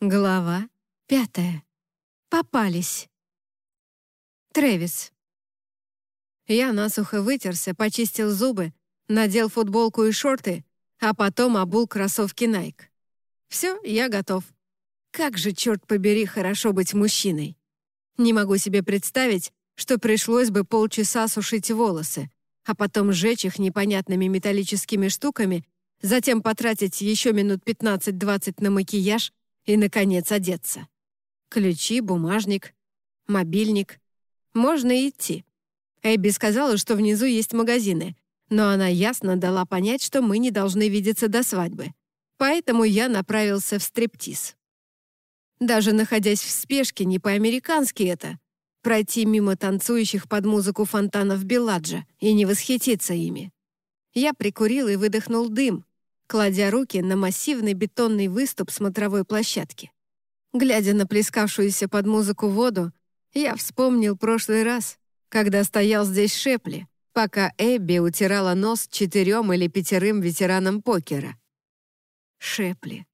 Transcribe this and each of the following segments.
Глава пятая. Попались. Трэвис. Я насухо вытерся, почистил зубы, надел футболку и шорты, а потом обул кроссовки Nike. Все, я готов. Как же, черт побери, хорошо быть мужчиной. Не могу себе представить, что пришлось бы полчаса сушить волосы, а потом сжечь их непонятными металлическими штуками, затем потратить еще минут 15-20 на макияж и, наконец, одеться. Ключи, бумажник, мобильник. Можно идти. Эбби сказала, что внизу есть магазины, но она ясно дала понять, что мы не должны видеться до свадьбы. Поэтому я направился в стриптиз. Даже находясь в спешке, не по-американски это — пройти мимо танцующих под музыку фонтанов Беладжа и не восхититься ими. Я прикурил и выдохнул дым, кладя руки на массивный бетонный выступ смотровой площадки. Глядя на плескавшуюся под музыку воду, я вспомнил прошлый раз, когда стоял здесь Шепли, пока Эбби утирала нос четырем или пятерым ветеранам покера. Шепли.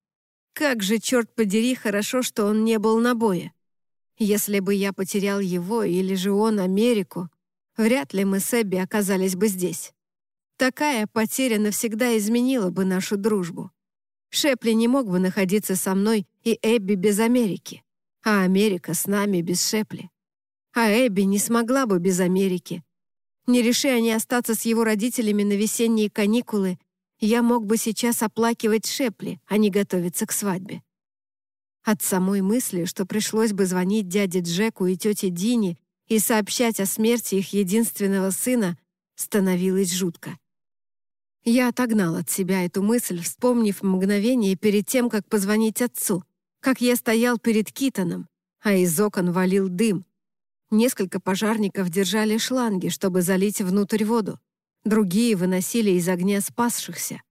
Как же, черт подери, хорошо, что он не был на бое. Если бы я потерял его или же он Америку, вряд ли мы с Эбби оказались бы здесь. Такая потеря навсегда изменила бы нашу дружбу. Шепли не мог бы находиться со мной и Эбби без Америки, а Америка с нами без Шепли. А Эбби не смогла бы без Америки. Не реши они остаться с его родителями на весенние каникулы, я мог бы сейчас оплакивать Шепли, а не готовиться к свадьбе. От самой мысли, что пришлось бы звонить дяде Джеку и тете Дине и сообщать о смерти их единственного сына, становилось жутко. Я отогнал от себя эту мысль, вспомнив мгновение перед тем, как позвонить отцу, как я стоял перед Китоном, а из окон валил дым. Несколько пожарников держали шланги, чтобы залить внутрь воду. Другие выносили из огня спасшихся.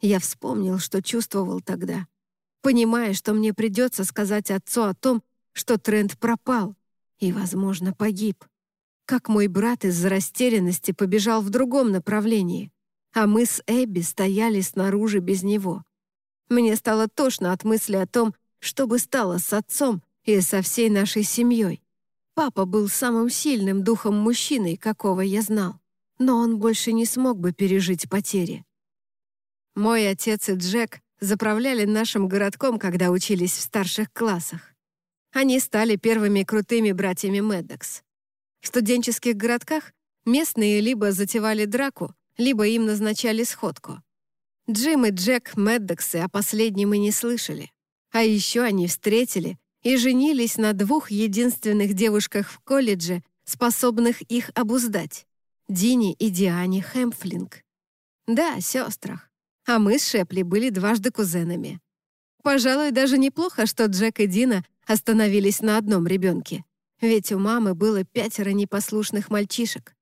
Я вспомнил, что чувствовал тогда, понимая, что мне придется сказать отцу о том, что тренд пропал и, возможно, погиб. Как мой брат из-за растерянности побежал в другом направлении — а мы с Эбби стояли снаружи без него. Мне стало тошно от мысли о том, что бы стало с отцом и со всей нашей семьей. Папа был самым сильным духом мужчиной, какого я знал, но он больше не смог бы пережить потери. Мой отец и Джек заправляли нашим городком, когда учились в старших классах. Они стали первыми крутыми братьями Меддокс. В студенческих городках местные либо затевали драку, либо им назначали сходку. Джим и Джек Меддоксы о последнем и не слышали. А еще они встретили и женились на двух единственных девушках в колледже, способных их обуздать — Дине и Диане Хэмфлинг. Да, сестрах. А мы с Шепли были дважды кузенами. Пожалуй, даже неплохо, что Джек и Дина остановились на одном ребенке, ведь у мамы было пятеро непослушных мальчишек.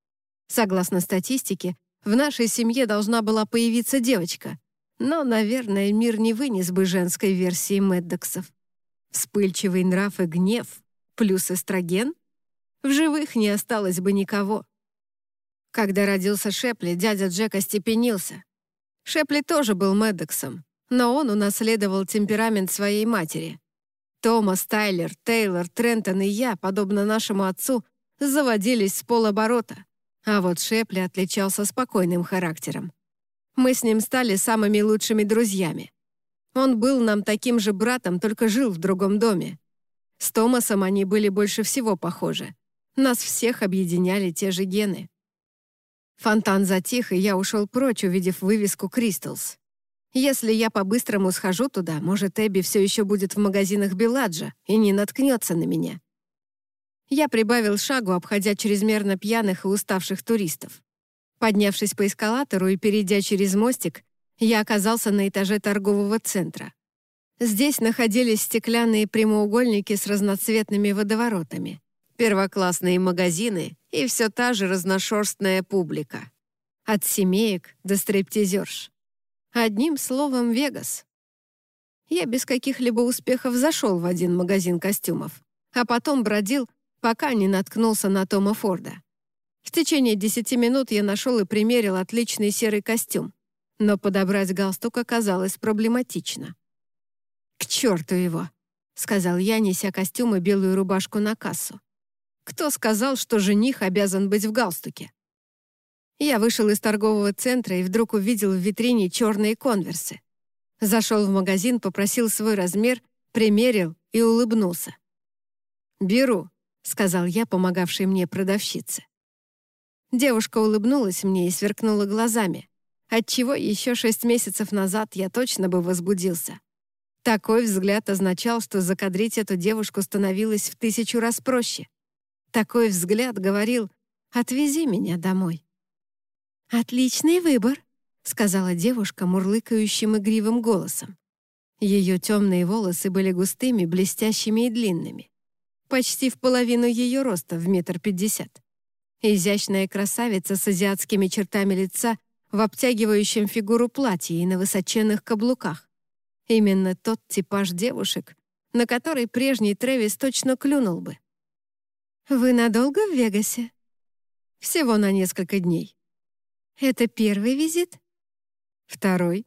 Согласно статистике, в нашей семье должна была появиться девочка, но, наверное, мир не вынес бы женской версии Меддоксов. Вспыльчивый нрав и гнев плюс эстроген? В живых не осталось бы никого. Когда родился Шепли, дядя Джек остепенился. Шепли тоже был Меддоксом, но он унаследовал темперамент своей матери. Томас, Тайлер, Тейлор, Трентон и я, подобно нашему отцу, заводились с полоборота. А вот Шепли отличался спокойным характером. Мы с ним стали самыми лучшими друзьями. Он был нам таким же братом, только жил в другом доме. С Томасом они были больше всего похожи. Нас всех объединяли те же гены. Фонтан затих, и я ушел прочь, увидев вывеску «Кристалс». Если я по-быстрому схожу туда, может, Эбби все еще будет в магазинах Беладжа и не наткнется на меня. Я прибавил шагу, обходя чрезмерно пьяных и уставших туристов. Поднявшись по эскалатору и перейдя через мостик, я оказался на этаже торгового центра. Здесь находились стеклянные прямоугольники с разноцветными водоворотами, первоклассные магазины и все та же разношерстная публика. От семеек до стриптизерш. Одним словом, Вегас. Я без каких-либо успехов зашел в один магазин костюмов, а потом бродил, пока не наткнулся на Тома Форда. В течение десяти минут я нашел и примерил отличный серый костюм, но подобрать галстук оказалось проблематично. К черту его! сказал я, неся костюм и белую рубашку на кассу. «Кто сказал, что жених обязан быть в галстуке?» Я вышел из торгового центра и вдруг увидел в витрине черные конверсы. Зашел в магазин, попросил свой размер, примерил и улыбнулся. «Беру», — сказал я, помогавшей мне продавщице. Девушка улыбнулась мне и сверкнула глазами, отчего еще шесть месяцев назад я точно бы возбудился. Такой взгляд означал, что закадрить эту девушку становилось в тысячу раз проще. Такой взгляд говорил «Отвези меня домой». «Отличный выбор», — сказала девушка мурлыкающим игривым голосом. Ее темные волосы были густыми, блестящими и длинными. Почти в половину ее роста, в метр пятьдесят. Изящная красавица с азиатскими чертами лица в обтягивающем фигуру платье и на высоченных каблуках. Именно тот типаж девушек, на который прежний Трэвис точно клюнул бы. «Вы надолго в Вегасе?» «Всего на несколько дней». «Это первый визит?» Второй.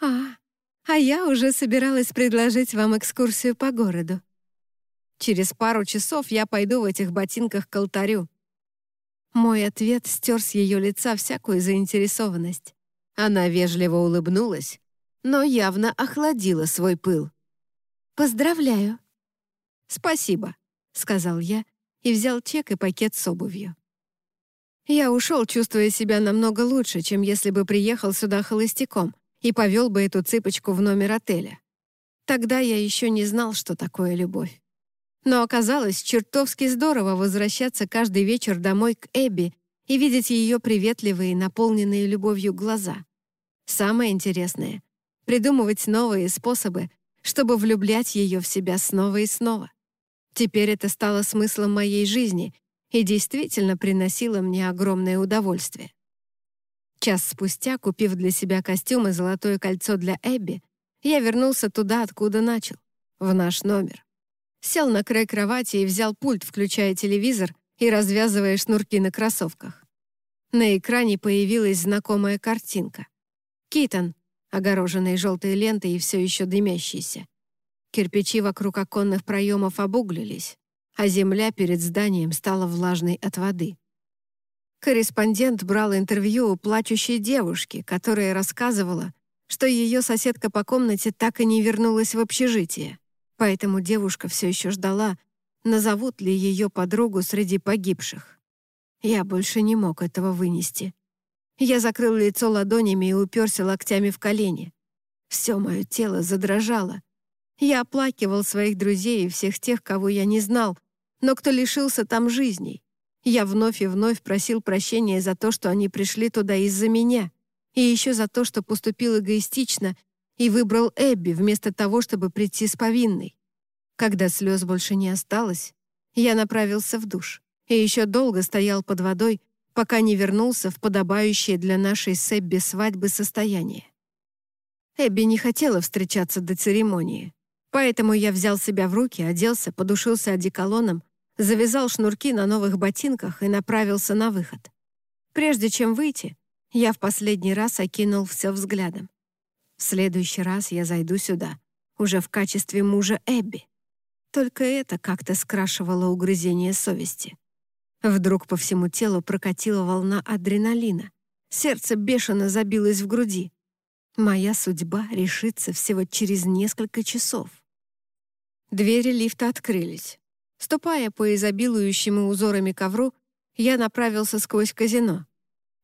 «А, а я уже собиралась предложить вам экскурсию по городу. Через пару часов я пойду в этих ботинках к алтарю». Мой ответ стер с ее лица всякую заинтересованность. Она вежливо улыбнулась, но явно охладила свой пыл. «Поздравляю». «Спасибо», — сказал я и взял чек и пакет с обувью. Я ушел, чувствуя себя намного лучше, чем если бы приехал сюда холостяком и повел бы эту цыпочку в номер отеля. Тогда я еще не знал, что такое любовь. Но оказалось чертовски здорово возвращаться каждый вечер домой к Эбби и видеть ее приветливые, наполненные любовью глаза. Самое интересное — придумывать новые способы, чтобы влюблять ее в себя снова и снова. Теперь это стало смыслом моей жизни — и действительно приносила мне огромное удовольствие. Час спустя, купив для себя костюм и золотое кольцо для Эбби, я вернулся туда, откуда начал, в наш номер. Сел на край кровати и взял пульт, включая телевизор и развязывая шнурки на кроссовках. На экране появилась знакомая картинка. Китон, огороженный желтой лентой и все еще дымящийся. Кирпичи вокруг оконных проемов обуглились а земля перед зданием стала влажной от воды. Корреспондент брал интервью у плачущей девушки, которая рассказывала, что ее соседка по комнате так и не вернулась в общежитие, поэтому девушка все еще ждала, назовут ли ее подругу среди погибших. Я больше не мог этого вынести. Я закрыл лицо ладонями и уперся локтями в колени. Все мое тело задрожало. Я оплакивал своих друзей и всех тех, кого я не знал, но кто лишился там жизней. Я вновь и вновь просил прощения за то, что они пришли туда из-за меня, и еще за то, что поступил эгоистично и выбрал Эбби вместо того, чтобы прийти с повинной. Когда слез больше не осталось, я направился в душ и еще долго стоял под водой, пока не вернулся в подобающее для нашей с Эбби свадьбы состояние. Эбби не хотела встречаться до церемонии, поэтому я взял себя в руки, оделся, подушился одеколоном завязал шнурки на новых ботинках и направился на выход. Прежде чем выйти, я в последний раз окинул все взглядом. В следующий раз я зайду сюда, уже в качестве мужа Эбби. Только это как-то скрашивало угрызение совести. Вдруг по всему телу прокатила волна адреналина. Сердце бешено забилось в груди. Моя судьба решится всего через несколько часов. Двери лифта открылись. Ступая по изобилующему узорами ковру, я направился сквозь казино.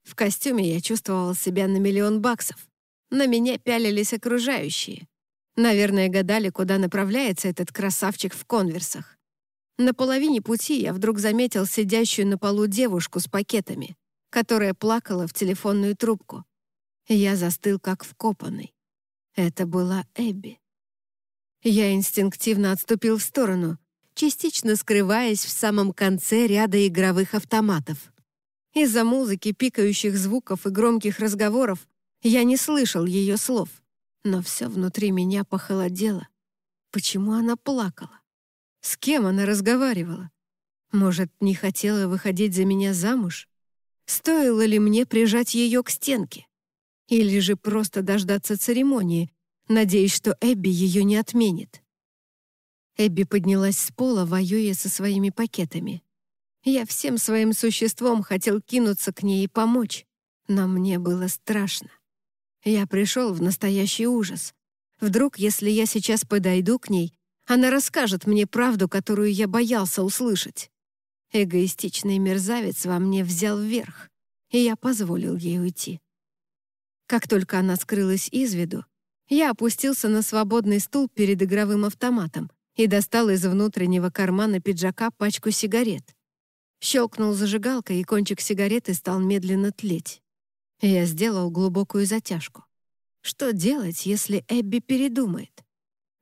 В костюме я чувствовал себя на миллион баксов. На меня пялились окружающие. Наверное, гадали, куда направляется этот красавчик в конверсах. На половине пути я вдруг заметил сидящую на полу девушку с пакетами, которая плакала в телефонную трубку. Я застыл, как вкопанный. Это была Эбби. Я инстинктивно отступил в сторону, частично скрываясь в самом конце ряда игровых автоматов. Из-за музыки, пикающих звуков и громких разговоров я не слышал ее слов, но все внутри меня похолодело. Почему она плакала? С кем она разговаривала? Может, не хотела выходить за меня замуж? Стоило ли мне прижать ее к стенке? Или же просто дождаться церемонии, надеясь, что Эбби ее не отменит? Эбби поднялась с пола, воюя со своими пакетами. Я всем своим существом хотел кинуться к ней и помочь, но мне было страшно. Я пришел в настоящий ужас. Вдруг, если я сейчас подойду к ней, она расскажет мне правду, которую я боялся услышать. Эгоистичный мерзавец во мне взял вверх, и я позволил ей уйти. Как только она скрылась из виду, я опустился на свободный стул перед игровым автоматом и достал из внутреннего кармана пиджака пачку сигарет. Щелкнул зажигалкой, и кончик сигареты стал медленно тлеть. Я сделал глубокую затяжку. Что делать, если Эбби передумает?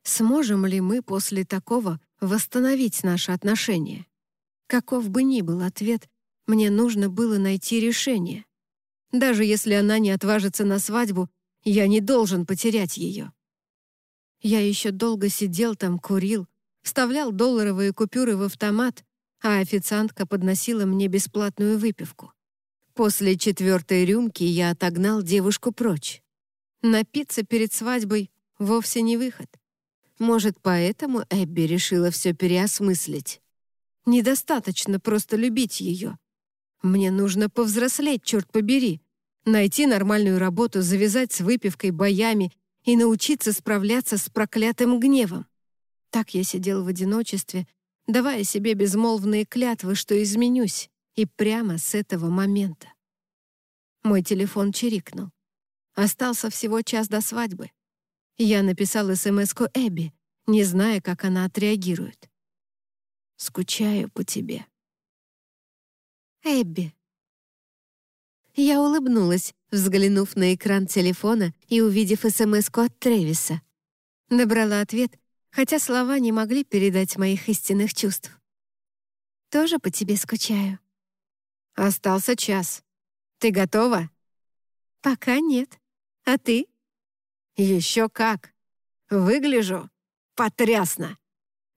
Сможем ли мы после такого восстановить наши отношения? Каков бы ни был ответ, мне нужно было найти решение. Даже если она не отважится на свадьбу, я не должен потерять ее. Я еще долго сидел там, курил, вставлял долларовые купюры в автомат, а официантка подносила мне бесплатную выпивку. После четвертой рюмки я отогнал девушку прочь. Напиться перед свадьбой — вовсе не выход. Может, поэтому Эбби решила все переосмыслить. Недостаточно просто любить ее. Мне нужно повзрослеть, черт побери. Найти нормальную работу, завязать с выпивкой, боями и научиться справляться с проклятым гневом. Так я сидел в одиночестве, давая себе безмолвные клятвы, что изменюсь, и прямо с этого момента. Мой телефон чирикнул. Остался всего час до свадьбы. Я написал СМС-ку Эбби, не зная, как она отреагирует. «Скучаю по тебе». Эбби. Я улыбнулась, взглянув на экран телефона и увидев СМС-ку от Тревиса. Набрала ответ, хотя слова не могли передать моих истинных чувств. «Тоже по тебе скучаю». Остался час. Ты готова? Пока нет. А ты? Еще как. Выгляжу потрясно.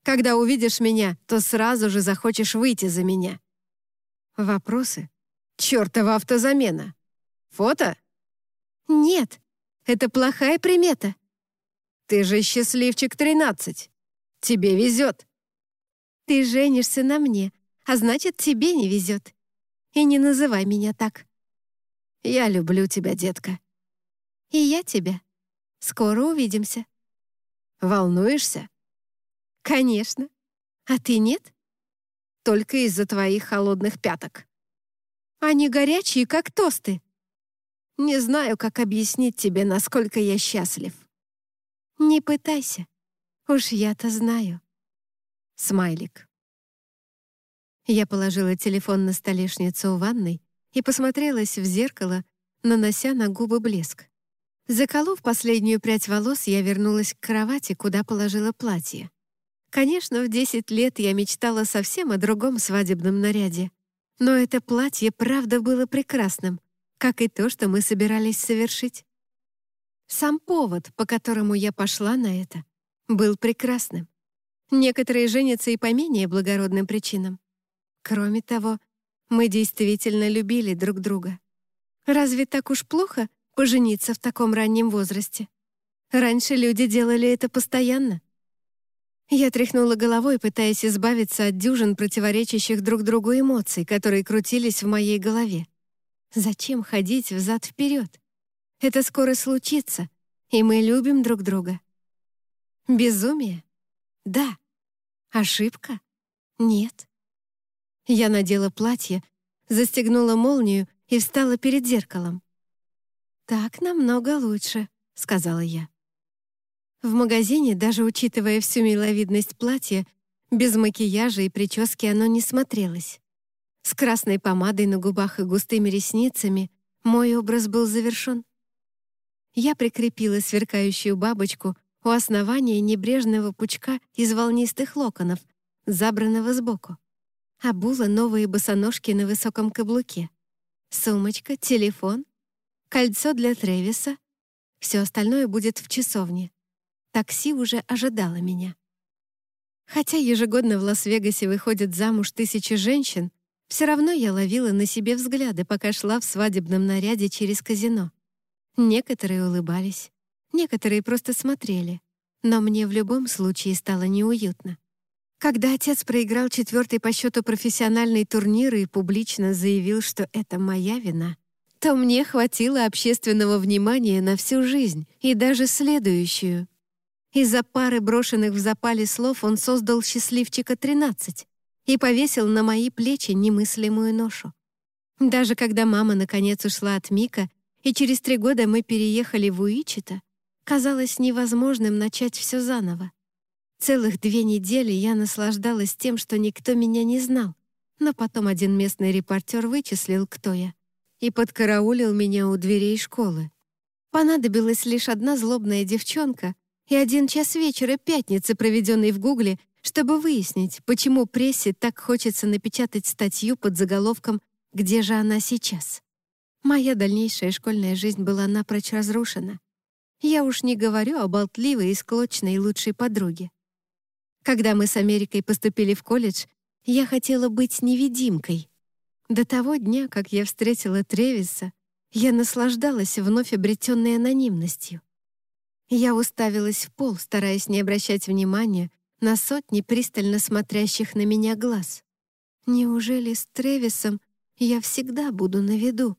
Когда увидишь меня, то сразу же захочешь выйти за меня. Вопросы? Чёртова автозамена. Фото? Нет, это плохая примета. Ты же счастливчик 13. Тебе везет. Ты женишься на мне, а значит, тебе не везет. И не называй меня так. Я люблю тебя, детка. И я тебя. Скоро увидимся. Волнуешься? Конечно. А ты нет? Только из-за твоих холодных пяток. Они горячие, как тосты. Не знаю, как объяснить тебе, насколько я счастлив. Не пытайся. Уж я-то знаю. Смайлик. Я положила телефон на столешницу у ванной и посмотрелась в зеркало, нанося на губы блеск. Заколов последнюю прядь волос, я вернулась к кровати, куда положила платье. Конечно, в 10 лет я мечтала совсем о другом свадебном наряде. Но это платье правда было прекрасным, как и то, что мы собирались совершить. Сам повод, по которому я пошла на это, был прекрасным. Некоторые женятся и по менее благородным причинам. Кроме того, мы действительно любили друг друга. Разве так уж плохо пожениться в таком раннем возрасте? Раньше люди делали это постоянно. Я тряхнула головой, пытаясь избавиться от дюжин противоречащих друг другу эмоций, которые крутились в моей голове. Зачем ходить взад-вперед? Это скоро случится, и мы любим друг друга. Безумие? Да. Ошибка? Нет. Я надела платье, застегнула молнию и встала перед зеркалом. «Так намного лучше», — сказала я. В магазине, даже учитывая всю миловидность платья, без макияжа и прически оно не смотрелось. С красной помадой на губах и густыми ресницами мой образ был завершен. Я прикрепила сверкающую бабочку у основания небрежного пучка из волнистых локонов, забранного сбоку обула новые босоножки на высоком каблуке. Сумочка, телефон, кольцо для Тревиса. Все остальное будет в часовне. Такси уже ожидало меня. Хотя ежегодно в Лас-Вегасе выходят замуж тысячи женщин, все равно я ловила на себе взгляды, пока шла в свадебном наряде через казино. Некоторые улыбались, некоторые просто смотрели, но мне в любом случае стало неуютно. Когда отец проиграл четвертый по счету профессиональный турнир и публично заявил, что это моя вина, то мне хватило общественного внимания на всю жизнь и даже следующую. Из-за пары брошенных в запале слов он создал счастливчика 13 и повесил на мои плечи немыслимую ношу. Даже когда мама наконец ушла от Мика, и через три года мы переехали в Уичита, казалось невозможным начать все заново. Целых две недели я наслаждалась тем, что никто меня не знал, но потом один местный репортер вычислил, кто я, и подкараулил меня у дверей школы. Понадобилась лишь одна злобная девчонка и один час вечера пятницы, проведенный в Гугле, чтобы выяснить, почему прессе так хочется напечатать статью под заголовком «Где же она сейчас?». Моя дальнейшая школьная жизнь была напрочь разрушена. Я уж не говорю о болтливой и склочной лучшей подруге. Когда мы с Америкой поступили в колледж, я хотела быть невидимкой. До того дня, как я встретила Тревиса, я наслаждалась вновь обретенной анонимностью. Я уставилась в пол, стараясь не обращать внимания на сотни пристально смотрящих на меня глаз. Неужели с Тревисом я всегда буду на виду?